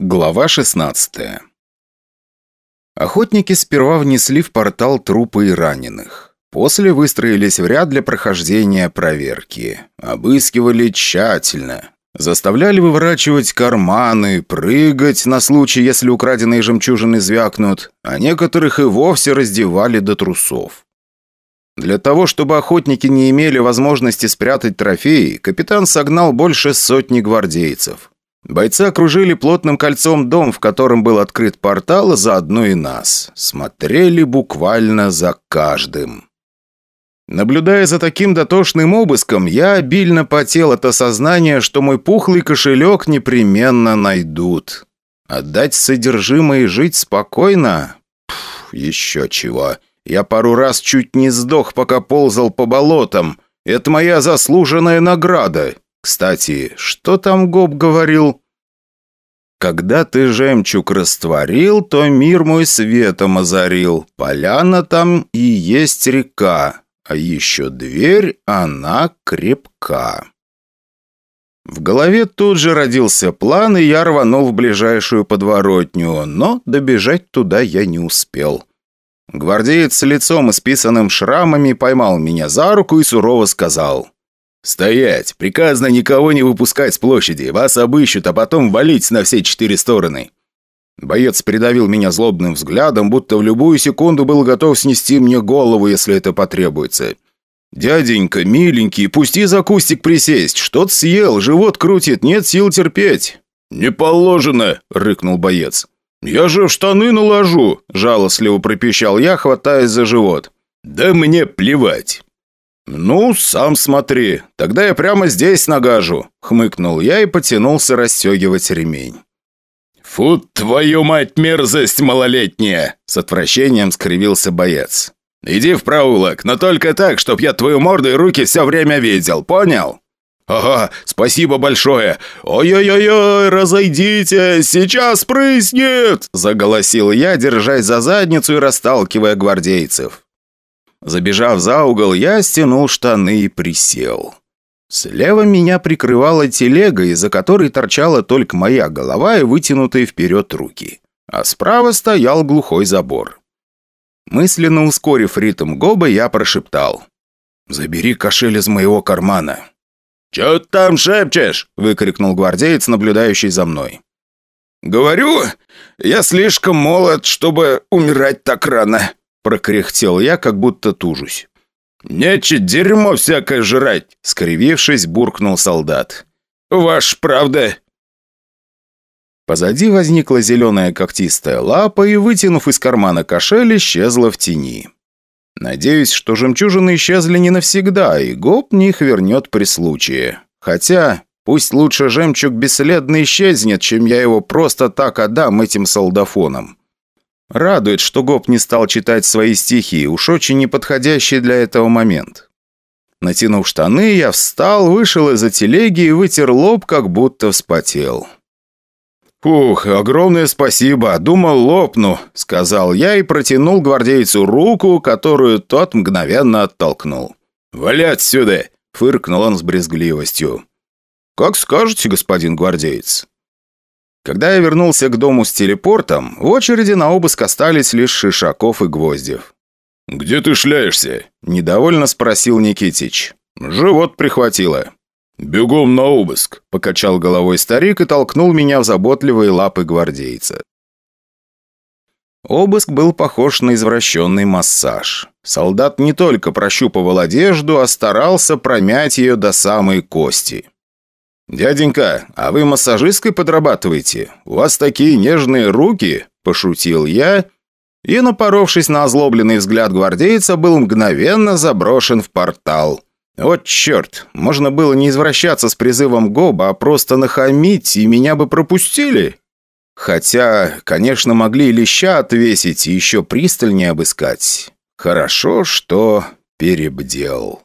Глава 16 Охотники сперва внесли в портал трупы и раненых. После выстроились в ряд для прохождения проверки. Обыскивали тщательно. Заставляли выворачивать карманы, прыгать на случай, если украденные жемчужины звякнут, а некоторых и вовсе раздевали до трусов. Для того, чтобы охотники не имели возможности спрятать трофеи, капитан согнал больше сотни гвардейцев. Бойцы окружили плотным кольцом дом, в котором был открыт портал, а заодно и нас. Смотрели буквально за каждым. Наблюдая за таким дотошным обыском, я обильно потел от осознания, что мой пухлый кошелек непременно найдут. Отдать содержимое и жить спокойно? Пф, еще чего. Я пару раз чуть не сдох, пока ползал по болотам. Это моя заслуженная награда. Кстати, что там Гоб говорил? Когда ты жемчуг растворил, то мир мой светом озарил. Поляна там и есть река, а еще дверь, она крепка. В голове тут же родился план, и я рванул в ближайшую подворотню, но добежать туда я не успел. Гвардеец с лицом, исписанным шрамами, поймал меня за руку и сурово сказал – «Стоять! Приказано никого не выпускать с площади. Вас обыщут, а потом валить на все четыре стороны». Боец придавил меня злобным взглядом, будто в любую секунду был готов снести мне голову, если это потребуется. «Дяденька, миленький, пусти за кустик присесть. Что-то съел, живот крутит, нет сил терпеть». «Не положено!» – рыкнул боец. «Я же в штаны наложу!» – жалостливо пропищал я, хватаясь за живот. «Да мне плевать!» «Ну, сам смотри. Тогда я прямо здесь нагажу», — хмыкнул я и потянулся расстегивать ремень. «Фу, твою мать, мерзость малолетняя!» — с отвращением скривился боец. «Иди в проулок, но только так, чтоб я твою морду и руки все время видел, понял?» «Ага, спасибо большое! Ой-ой-ой, разойдитесь, сейчас прыснет!» – заголосил я, держась за задницу и расталкивая гвардейцев. Забежав за угол, я стянул штаны и присел. Слева меня прикрывала телега, из-за которой торчала только моя голова и вытянутые вперед руки. А справа стоял глухой забор. Мысленно ускорив ритм гоба, я прошептал. «Забери кошель из моего кармана». «Чё ты там шепчешь?» – выкрикнул гвардеец, наблюдающий за мной. «Говорю, я слишком молод, чтобы умирать так рано», прокряхтел я, как будто тужусь. «Нече дерьмо всякое жрать!» — скривившись, буркнул солдат. «Ваш правда!» Позади возникла зеленая когтистая лапа и, вытянув из кармана кошель, исчезла в тени. Надеюсь, что жемчужины исчезли не навсегда, и гоп их вернет при случае. Хотя, пусть лучше жемчуг бесследно исчезнет, чем я его просто так отдам этим солдафонам. Радует, что Гоп не стал читать свои стихи, уж очень неподходящий для этого момент. Натянув штаны, я встал, вышел из-за телеги и вытер лоб, как будто вспотел. «Ух, огромное спасибо, думал лопну», — сказал я и протянул гвардейцу руку, которую тот мгновенно оттолкнул. «Вали отсюда!» — фыркнул он с брезгливостью. «Как скажете, господин гвардеец». Когда я вернулся к дому с телепортом, в очереди на обыск остались лишь Шишаков и Гвоздев. «Где ты шляешься?» – недовольно спросил Никитич. «Живот прихватило». «Бегом на обыск», – покачал головой старик и толкнул меня в заботливые лапы гвардейца. Обыск был похож на извращенный массаж. Солдат не только прощупывал одежду, а старался промять ее до самой кости. «Дяденька, а вы массажисткой подрабатываете? У вас такие нежные руки!» – пошутил я, и, напоровшись на озлобленный взгляд гвардейца, был мгновенно заброшен в портал. Вот черт, можно было не извращаться с призывом Гоба, а просто нахамить, и меня бы пропустили. Хотя, конечно, могли леща отвесить и еще пристальнее обыскать. Хорошо, что перебдел.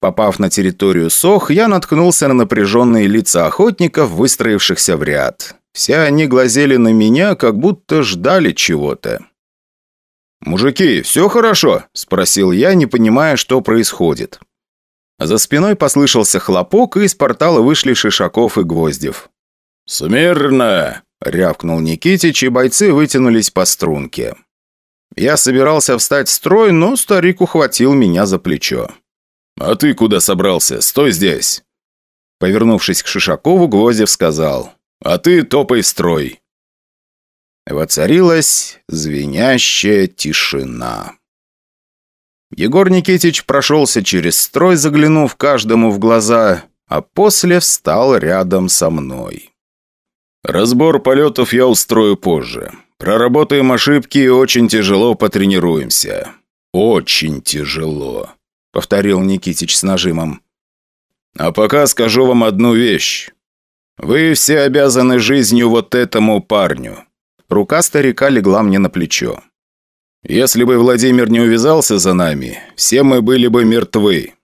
Попав на территорию Сох, я наткнулся на напряженные лица охотников, выстроившихся в ряд. Все они глазели на меня, как будто ждали чего-то. «Мужики, все хорошо?» – спросил я, не понимая, что происходит. За спиной послышался хлопок, и из портала вышли Шишаков и Гвоздев. «Смирно!» – рявкнул Никитич, и бойцы вытянулись по струнке. Я собирался встать в строй, но старик ухватил меня за плечо. «А ты куда собрался? Стой здесь!» Повернувшись к Шишакову, Гвоздев сказал. «А ты топай в строй!» Воцарилась звенящая тишина. Егор Никитич прошелся через строй, заглянув каждому в глаза, а после встал рядом со мной. «Разбор полетов я устрою позже. Проработаем ошибки и очень тяжело потренируемся. Очень тяжело», — повторил Никитич с нажимом. «А пока скажу вам одну вещь. Вы все обязаны жизнью вот этому парню». Рука старика легла мне на плечо. «Если бы Владимир не увязался за нами, все мы были бы мертвы».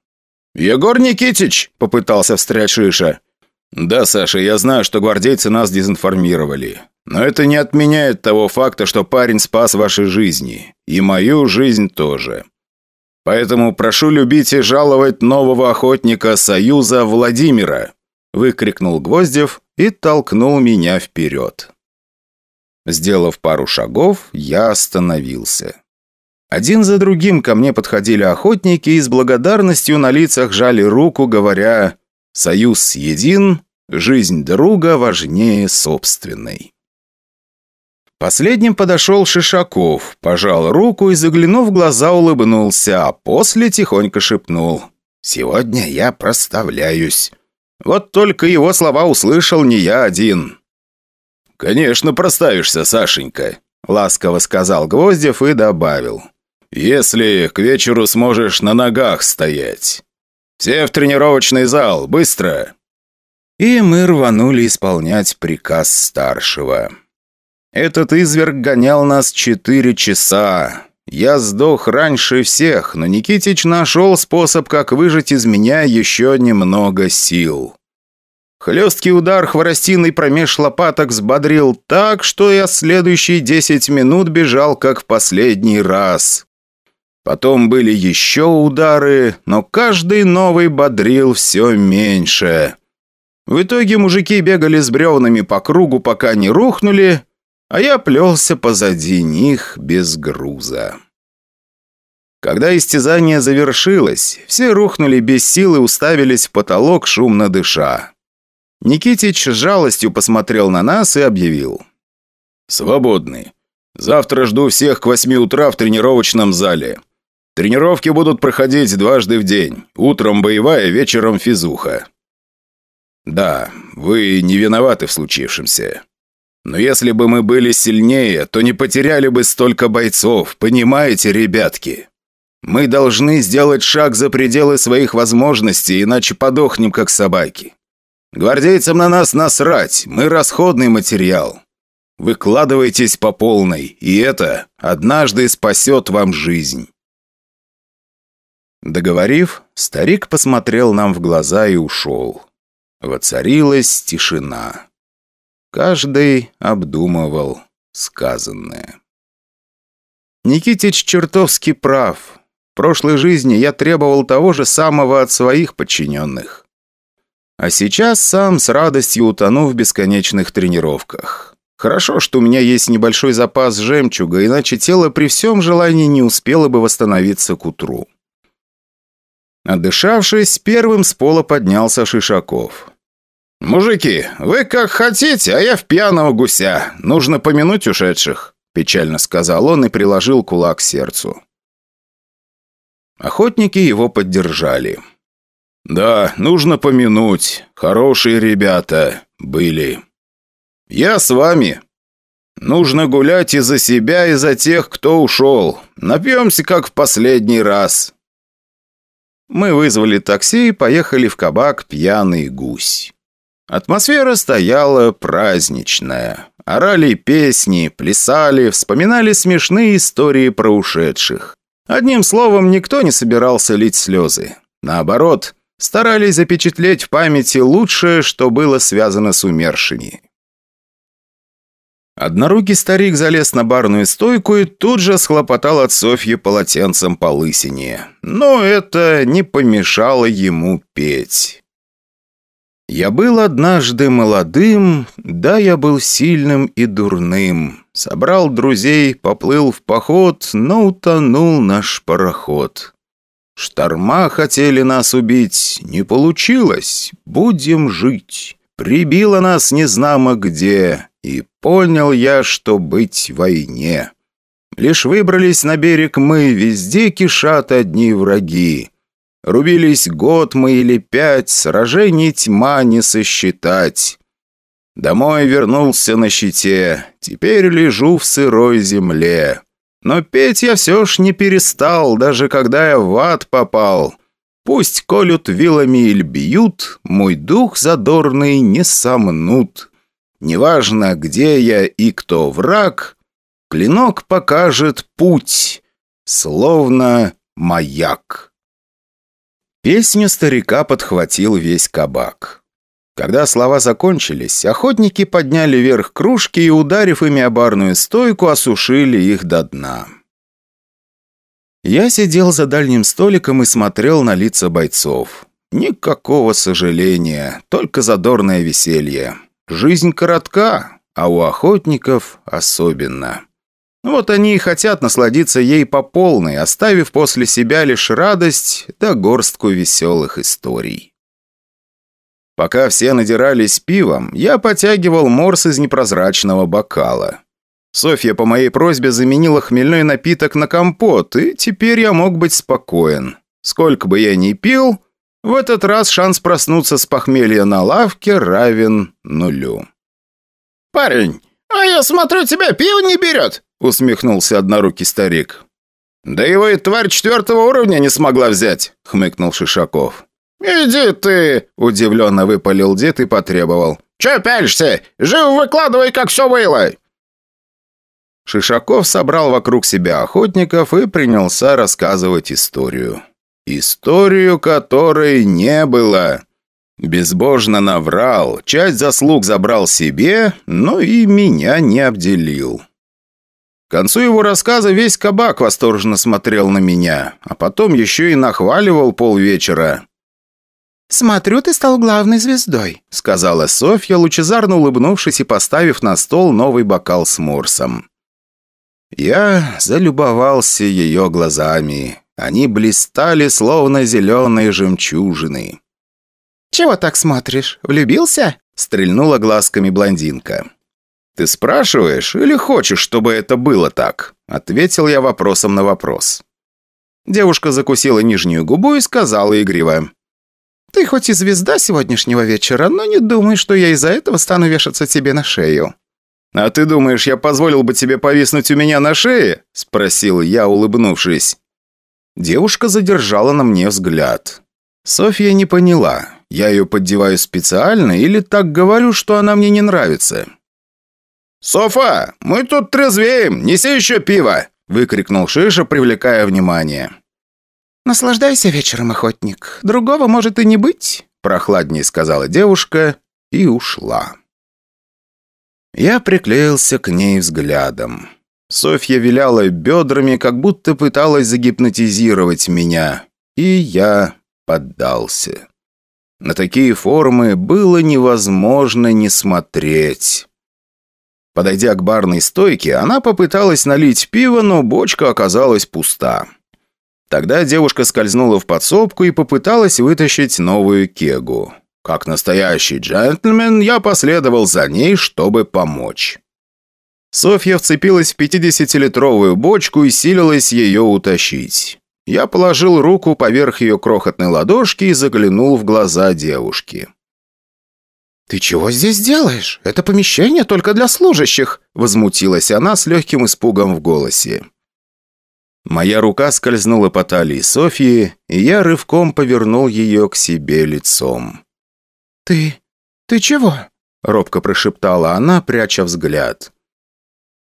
«Егор Никитич!» – попытался встрять Шиша. «Да, Саша, я знаю, что гвардейцы нас дезинформировали. Но это не отменяет того факта, что парень спас ваши жизни. И мою жизнь тоже. Поэтому прошу любить и жаловать нового охотника Союза Владимира!» Выкрикнул Гвоздев и толкнул меня вперед. Сделав пару шагов, я остановился. Один за другим ко мне подходили охотники и с благодарностью на лицах жали руку, говоря «Союз един, жизнь друга важнее собственной». Последним подошел Шишаков, пожал руку и, заглянув в глаза, улыбнулся, а после тихонько шепнул «Сегодня я проставляюсь». Вот только его слова услышал не я один. «Конечно, проставишься, Сашенька», — ласково сказал Гвоздев и добавил. «Если к вечеру сможешь на ногах стоять. Все в тренировочный зал, быстро!» И мы рванули исполнять приказ старшего. Этот изверг гонял нас четыре часа. Я сдох раньше всех, но Никитич нашел способ, как выжать из меня еще немного сил. Хлесткий удар хворостиной промеж лопаток взбодрил так, что я следующие десять минут бежал как в последний раз. Потом были еще удары, но каждый новый бодрил все меньше. В итоге мужики бегали с бревнами по кругу, пока не рухнули, а я плелся позади них без груза. Когда истязание завершилось, все рухнули без сил и уставились в потолок, шумно дыша. Никитич с жалостью посмотрел на нас и объявил. «Свободны. Завтра жду всех к восьми утра в тренировочном зале. Тренировки будут проходить дважды в день. Утром боевая, вечером физуха. Да, вы не виноваты в случившемся. Но если бы мы были сильнее, то не потеряли бы столько бойцов, понимаете, ребятки? Мы должны сделать шаг за пределы своих возможностей, иначе подохнем, как собаки. Гвардейцам на нас насрать, мы расходный материал. Выкладывайтесь по полной, и это однажды спасет вам жизнь». Договорив, старик посмотрел нам в глаза и ушел. Воцарилась тишина. Каждый обдумывал сказанное. Никитич чертовски прав. В прошлой жизни я требовал того же самого от своих подчиненных. А сейчас сам с радостью утону в бесконечных тренировках. Хорошо, что у меня есть небольшой запас жемчуга, иначе тело при всем желании не успело бы восстановиться к утру. Отдышавшись, первым с пола поднялся Шишаков. «Мужики, вы как хотите, а я в пьяного гуся. Нужно помянуть ушедших», – печально сказал он и приложил кулак к сердцу. Охотники его поддержали. «Да, нужно помянуть. Хорошие ребята были. Я с вами. Нужно гулять и за себя, и за тех, кто ушел. Напьемся, как в последний раз». Мы вызвали такси и поехали в кабак «Пьяный гусь». Атмосфера стояла праздничная. Орали песни, плясали, вспоминали смешные истории про ушедших. Одним словом, никто не собирался лить слезы. Наоборот, старались запечатлеть в памяти лучшее, что было связано с умершими. Однорукий старик залез на барную стойку и тут же схлопотал от Софьи полотенцем по лысине. Но это не помешало ему петь. Я был однажды молодым, да я был сильным и дурным. Собрал друзей, поплыл в поход, но утонул наш пароход. Шторма хотели нас убить, не получилось, будем жить. Прибило нас незнамо где, и понял я, что быть в войне. Лишь выбрались на берег мы, везде кишат одни враги. Рубились год мы или пять, сражений тьма не сосчитать. Домой вернулся на щите, теперь лежу в сырой земле. Но петь я все ж не перестал, даже когда я в ад попал. Пусть колют вилами или бьют, мой дух задорный не сомнут. Неважно, где я и кто враг, клинок покажет путь, словно маяк. Песню старика подхватил весь кабак. Когда слова закончились, охотники подняли вверх кружки и, ударив ими о барную стойку, осушили их до дна. Я сидел за дальним столиком и смотрел на лица бойцов. Никакого сожаления, только задорное веселье. Жизнь коротка, а у охотников особенно. Вот они и хотят насладиться ей по полной, оставив после себя лишь радость да горстку веселых историй. Пока все надирались пивом, я потягивал морс из непрозрачного бокала. Софья по моей просьбе заменила хмельной напиток на компот, и теперь я мог быть спокоен. Сколько бы я ни пил, в этот раз шанс проснуться с похмелья на лавке равен нулю. «Парень, а я смотрю, тебя пиво не берет!» Усмехнулся однорукий старик. «Да его и тварь четвертого уровня не смогла взять», — хмыкнул Шишаков. «Иди ты!» – удивленно выпалил дед и потребовал. «Че пялишься? Живо выкладывай, как все было!» Шишаков собрал вокруг себя охотников и принялся рассказывать историю. Историю, которой не было. Безбожно наврал, часть заслуг забрал себе, но и меня не обделил. К концу его рассказа весь кабак восторженно смотрел на меня, а потом еще и нахваливал полвечера. «Смотрю, ты стал главной звездой», — сказала Софья, лучезарно улыбнувшись и поставив на стол новый бокал с морсом. Я залюбовался ее глазами. Они блистали, словно зеленые жемчужины. «Чего так смотришь? Влюбился?» — стрельнула глазками блондинка. «Ты спрашиваешь или хочешь, чтобы это было так?» Ответил я вопросом на вопрос. Девушка закусила нижнюю губу и сказала игриво. «Ты хоть и звезда сегодняшнего вечера, но не думай, что я из-за этого стану вешаться тебе на шею». «А ты думаешь, я позволил бы тебе повиснуть у меня на шее?» Спросил я, улыбнувшись. Девушка задержала на мне взгляд. Софья не поняла, я ее поддеваю специально или так говорю, что она мне не нравится. «Софа, мы тут трезвеем, неси еще пиво!» выкрикнул Шиша, привлекая внимание. «Наслаждайся вечером, охотник. Другого может и не быть», прохладнее сказала девушка и ушла. Я приклеился к ней взглядом. Софья виляла бедрами, как будто пыталась загипнотизировать меня, и я поддался. На такие формы было невозможно не смотреть. Подойдя к барной стойке, она попыталась налить пиво, но бочка оказалась пуста. Тогда девушка скользнула в подсобку и попыталась вытащить новую кегу. Как настоящий джентльмен, я последовал за ней, чтобы помочь. Софья вцепилась в 50-литровую бочку и силилась ее утащить. Я положил руку поверх ее крохотной ладошки и заглянул в глаза девушки. «Ты чего здесь делаешь? Это помещение только для служащих!» Возмутилась она с легким испугом в голосе. Моя рука скользнула по талии Софьи, и я рывком повернул ее к себе лицом. «Ты... ты чего?» – робко прошептала она, пряча взгляд.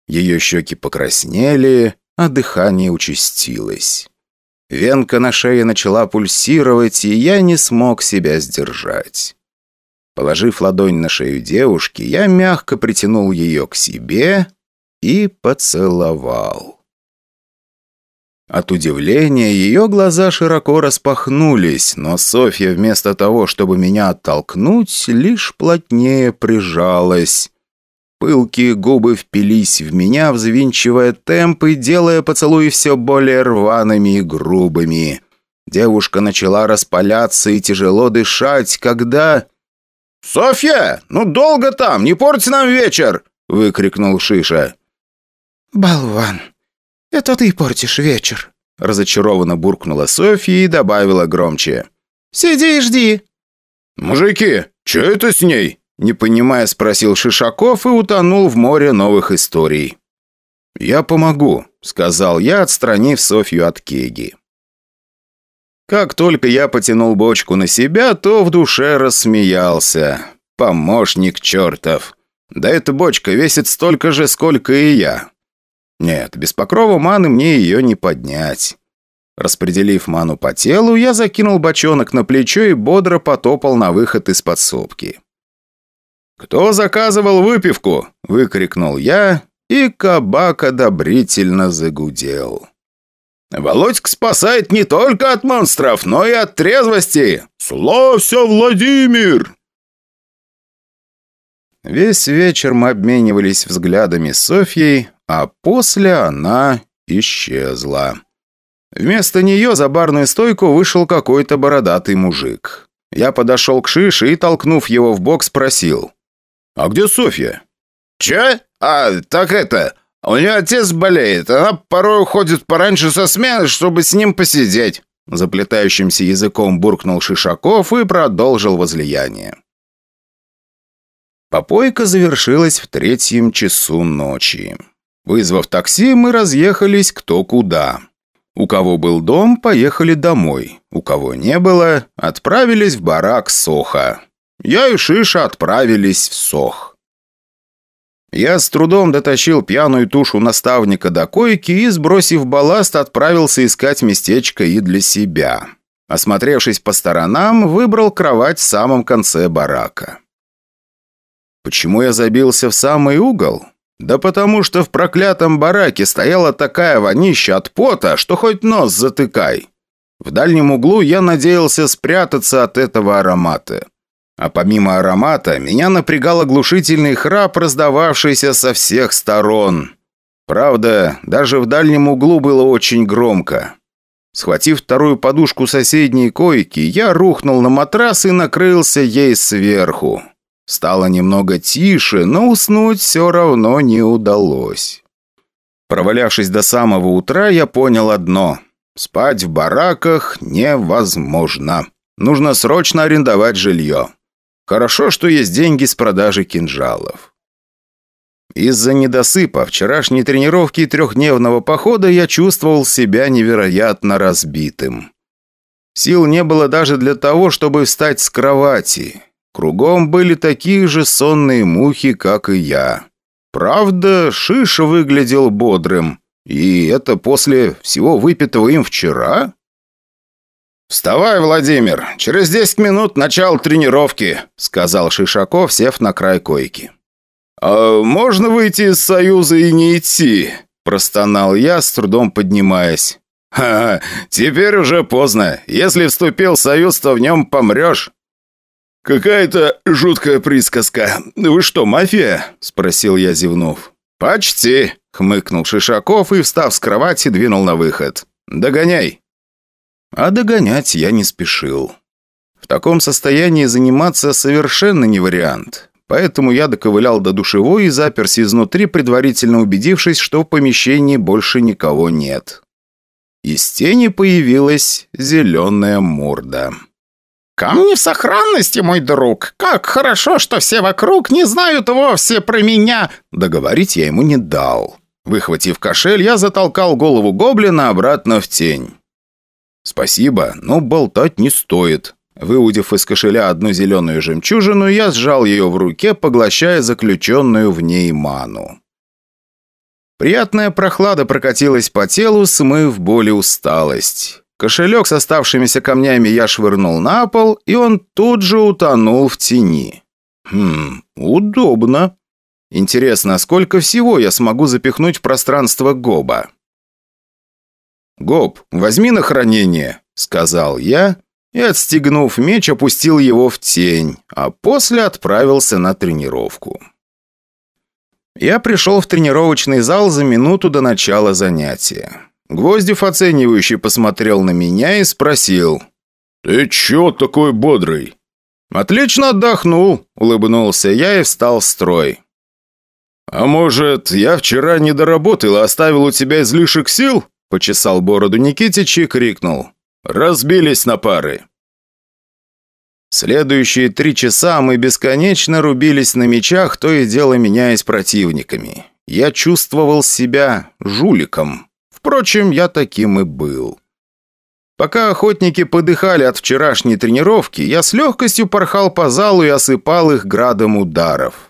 Ее щеки покраснели, а дыхание участилось. Венка на шее начала пульсировать, и я не смог себя сдержать. Положив ладонь на шею девушки, я мягко притянул ее к себе и поцеловал. От удивления ее глаза широко распахнулись, но Софья вместо того, чтобы меня оттолкнуть, лишь плотнее прижалась. Пылкие губы впились в меня, взвинчивая темп и делая поцелуи все более рваными и грубыми. Девушка начала распаляться и тяжело дышать, когда... «Софья, ну долго там, не порти нам вечер!» — выкрикнул Шиша. «Болван, это ты портишь вечер!» Разочарованно буркнула Софья и добавила громче. «Сиди и жди!» «Мужики, что это с ней?» Не понимая, спросил Шишаков и утонул в море новых историй. «Я помогу», — сказал я, отстранив Софью от кеги. Как только я потянул бочку на себя, то в душе рассмеялся. Помощник чертов. Да эта бочка весит столько же, сколько и я. Нет, без покрова маны мне ее не поднять. Распределив ману по телу, я закинул бочонок на плечо и бодро потопал на выход из подсобки. «Кто заказывал выпивку?» – выкрикнул я, и кабак одобрительно загудел. «Володька спасает не только от монстров, но и от трезвости! Славься, Владимир!» Весь вечер мы обменивались взглядами с Софьей, а после она исчезла. Вместо нее за барную стойку вышел какой-то бородатый мужик. Я подошел к Шише и, толкнув его в бок, спросил. «А где Софья?» «Че? А, так это... У нее отец болеет. Она порой уходит пораньше со смены, чтобы с ним посидеть». Заплетающимся языком буркнул Шишаков и продолжил возлияние. Попойка завершилась в третьем часу ночи. Вызвав такси, мы разъехались кто куда. У кого был дом, поехали домой. У кого не было, отправились в барак Соха. Я и Шиша отправились в Сох. Я с трудом дотащил пьяную тушу наставника до койки и, сбросив балласт, отправился искать местечко и для себя. Осмотревшись по сторонам, выбрал кровать в самом конце барака. Почему я забился в самый угол? Да потому что в проклятом бараке стояла такая вонища от пота, что хоть нос затыкай. В дальнем углу я надеялся спрятаться от этого аромата. А помимо аромата, меня напрягал оглушительный храп, раздававшийся со всех сторон. Правда, даже в дальнем углу было очень громко. Схватив вторую подушку соседней койки, я рухнул на матрас и накрылся ей сверху. Стало немного тише, но уснуть все равно не удалось. Провалявшись до самого утра, я понял одно. Спать в бараках невозможно. Нужно срочно арендовать жилье. Хорошо, что есть деньги с продажи кинжалов. Из-за недосыпа, вчерашней тренировки и трехдневного похода я чувствовал себя невероятно разбитым. Сил не было даже для того, чтобы встать с кровати. Кругом были такие же сонные мухи, как и я. Правда, Шиша выглядел бодрым. И это после всего выпитого им вчера? «Вставай, Владимир! Через десять минут начало тренировки», — сказал Шишаков, сев на край койки. «А можно выйти из Союза и не идти?» – простонал я, с трудом поднимаясь. «Ха, теперь уже поздно. Если вступил в Союз, то в нем помрешь». «Какая-то жуткая присказка. Вы что, мафия?» – спросил я, зевнув. «Почти», – хмыкнул Шишаков и, встав с кровати, двинул на выход. «Догоняй». А догонять я не спешил. В таком состоянии заниматься совершенно не вариант. Поэтому я доковылял до душевой и заперся изнутри, предварительно убедившись, что в помещении больше никого нет. Из тени появилась зеленая морда. «Камни в сохранности, мой друг! Как хорошо, что все вокруг не знают вовсе про меня!» Договорить я ему не дал. Выхватив кошель, я затолкал голову гоблина обратно в тень. «Спасибо, но болтать не стоит». Выудив из кошеля одну зеленую жемчужину, я сжал ее в руке, поглощая заключенную в ней ману. Приятная прохлада прокатилась по телу, смыв боль и усталость. Кошелек с оставшимися камнями я швырнул на пол, и он тут же утонул в тени. Хм, удобно. Интересно, сколько всего я смогу запихнуть в пространство Гоба? «Гоп, возьми на хранение», — сказал я, и, отстегнув меч, опустил его в тень, а после отправился на тренировку. Я пришел в тренировочный зал за минуту до начала занятия. Гвоздев оценивающий посмотрел на меня и спросил. «Ты чё такой бодрый?» «Отлично отдохнул», — улыбнулся я и встал в строй. «А может, я вчера не доработал и оставил у тебя излишек сил?» — почесал бороду Никитич и крикнул. «Разбились на пары». Следующие три часа мы бесконечно рубились на мечах, то и дело меняясь противниками. Я чувствовал себя жуликом. Впрочем, я таким и был. Пока охотники подыхали от вчерашней тренировки, я с легкостью порхал по залу и осыпал их градом ударов.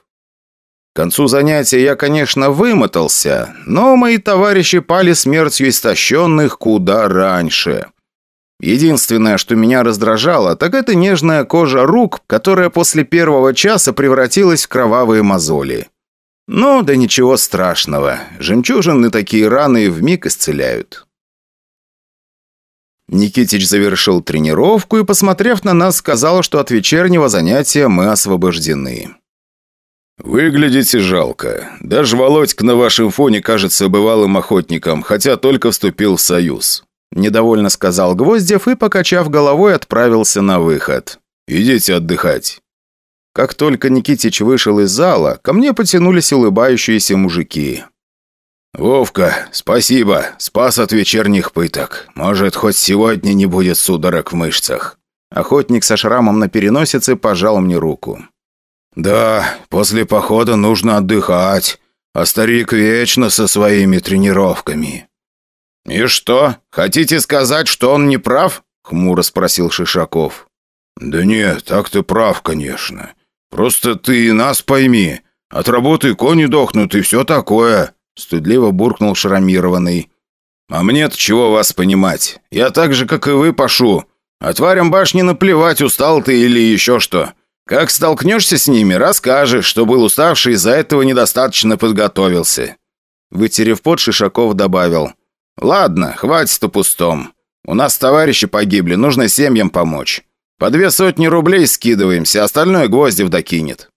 Концу занятия я, конечно, вымотался, но мои товарищи пали смертью истощенных куда раньше. Единственное, что меня раздражало, так это нежная кожа рук, которая после первого часа превратилась в кровавые мозоли. Ну, да ничего страшного. Жемчужины такие раны вмиг исцеляют. Никитич завершил тренировку и, посмотрев на нас, сказал, что от вечернего занятия мы освобождены. «Выглядите жалко. Даже Володька на вашем фоне кажется бывалым охотником, хотя только вступил в союз». Недовольно сказал Гвоздев и, покачав головой, отправился на выход. «Идите отдыхать». Как только Никитич вышел из зала, ко мне потянулись улыбающиеся мужики. «Вовка, спасибо. Спас от вечерних пыток. Может, хоть сегодня не будет судорог в мышцах». Охотник со шрамом на переносице пожал мне руку. «Да, после похода нужно отдыхать, а старик вечно со своими тренировками». «И что, хотите сказать, что он не прав?» — хмуро спросил Шишаков. «Да нет, так ты прав, конечно. Просто ты и нас пойми. От работы кони дохнут и все такое», — стыдливо буркнул шрамированный. «А мне-то чего вас понимать? Я так же, как и вы, пашу. А тварям башни наплевать, устал ты или еще что. Как столкнешься с ними, расскажешь, что был уставший, из-за этого недостаточно подготовился». Вытерев пот, Шишаков добавил. «Ладно, хватит о пустом. У нас товарищи погибли, нужно семьям помочь. По две сотни рублей скидываемся, остальное Гвоздев докинет».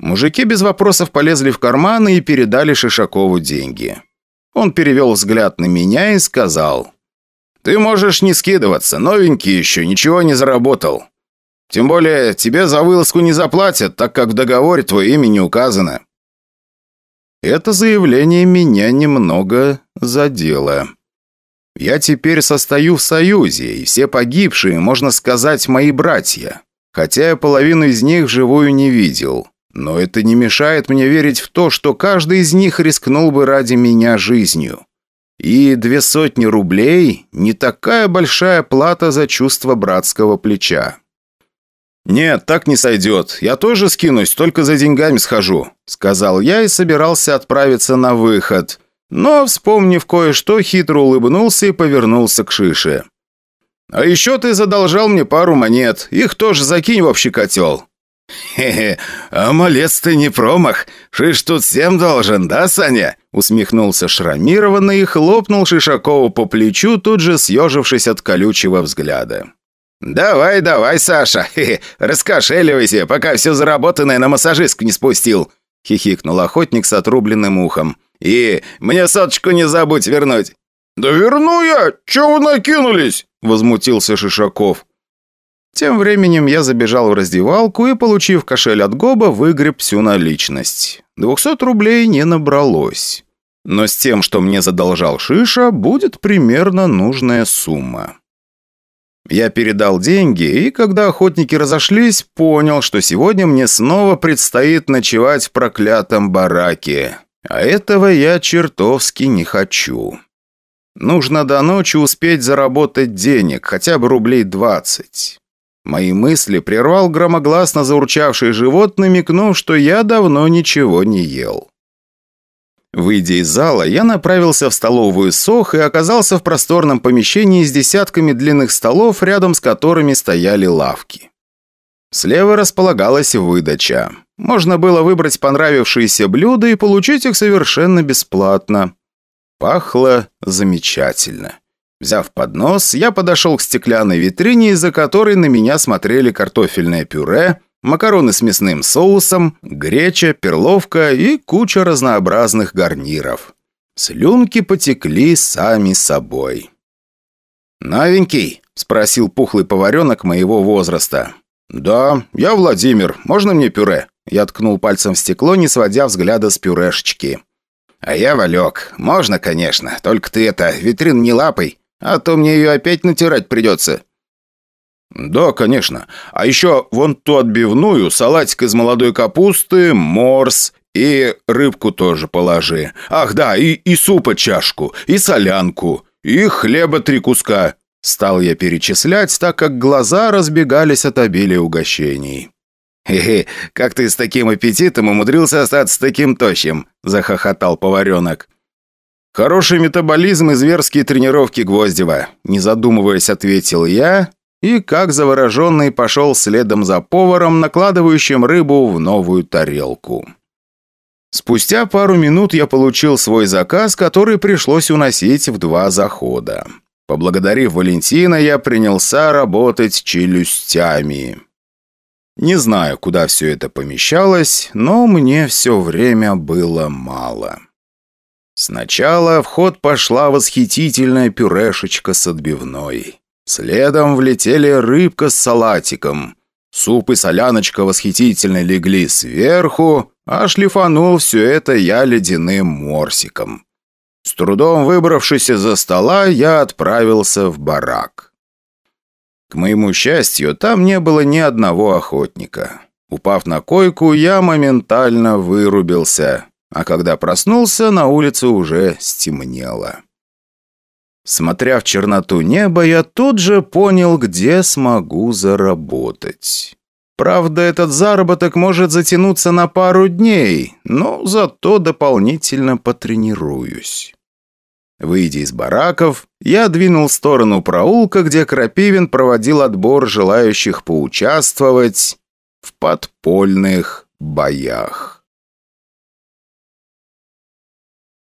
Мужики без вопросов полезли в карманы и передали Шишакову деньги. Он перевел взгляд на меня и сказал. «Ты можешь не скидываться, новенький еще, ничего не заработал. Тем более тебе за вылазку не заплатят, так как в договоре твое имя не указано». Это заявление меня немного задело. Я теперь состою в союзе, и все погибшие, можно сказать, мои братья. Хотя я половину из них живую не видел. Но это не мешает мне верить в то, что каждый из них рискнул бы ради меня жизнью. И две сотни рублей – не такая большая плата за чувство братского плеча. «Нет, так не сойдет. Я тоже скинусь, только за деньгами схожу», — сказал я и собирался отправиться на выход. Но, вспомнив кое-что, хитро улыбнулся и повернулся к Шише. «А еще ты задолжал мне пару монет. Их тоже закинь в общий котел». «Хе-хе, а малец ты не промах. Шиш тут всем должен, да, Саня?» Усмехнулся шрамированный и хлопнул Шишакову по плечу, тут же съежившись от колючего взгляда. «Давай, давай, Саша, раскошеливайся, пока все заработанное на массажистку не спустил», — хихикнул охотник с отрубленным ухом. «И мне соточку не забудь вернуть». «Да верну я! Чего вы накинулись?» — возмутился Шишаков. Тем временем я забежал в раздевалку и, получив кошель от Гоба, выгреб всю наличность. Двухсот рублей не набралось. Но с тем, что мне задолжал Шиша, будет примерно нужная сумма. Я передал деньги, и когда охотники разошлись, понял, что сегодня мне снова предстоит ночевать в проклятом бараке. А этого я чертовски не хочу. Нужно до ночи успеть заработать денег, хотя бы рублей двадцать. Мои мысли прервал громогласно заурчавший живот, намекнув, что я давно ничего не ел. Выйдя из зала, я направился в столовую «Сох» и оказался в просторном помещении с десятками длинных столов, рядом с которыми стояли лавки. Слева располагалась выдача. Можно было выбрать понравившиеся блюда и получить их совершенно бесплатно. Пахло замечательно. Взяв поднос, я подошел к стеклянной витрине, из-за которой на меня смотрели картофельное пюре, макароны с мясным соусом, греча, перловка и куча разнообразных гарниров. Слюнки потекли сами собой. «Новенький?» – спросил пухлый поваренок моего возраста. «Да, я Владимир. Можно мне пюре?» Я ткнул пальцем в стекло, не сводя взгляда с пюрешечки. «А я Валек. Можно, конечно. Только ты это, витрин не лапой, а то мне ее опять натирать придется». «Да, конечно. А еще вон ту отбивную, салатик из молодой капусты, морс и рыбку тоже положи. Ах да, и, и супа чашку, и солянку, и хлеба три куска». Стал я перечислять, так как глаза разбегались от обилия угощений. «Хе-хе, как ты с таким аппетитом умудрился остаться таким тощим?» – захохотал поваренок. «Хороший метаболизм и зверские тренировки Гвоздева», – не задумываясь, ответил я, и, как завороженный, пошел следом за поваром, накладывающим рыбу в новую тарелку. Спустя пару минут я получил свой заказ, который пришлось уносить в два захода. Поблагодарив Валентина, я принялся работать челюстями. Не знаю, куда все это помещалось, но мне все время было мало. Сначала в ход пошла восхитительная пюрешечка с отбивной. Следом влетели рыбка с салатиком. Суп и соляночка восхитительно легли сверху, а шлифанул все это я ледяным морсиком. С трудом выбравшись из-за стола, я отправился в барак. К моему счастью, там не было ни одного охотника. Упав на койку, я моментально вырубился, а когда проснулся, на улице уже стемнело. Смотря в черноту неба, я тут же понял, где смогу заработать. Правда, этот заработок может затянуться на пару дней, но зато дополнительно потренируюсь. Выйдя из бараков, я двинул в сторону проулка, где Крапивин проводил отбор желающих поучаствовать в подпольных боях.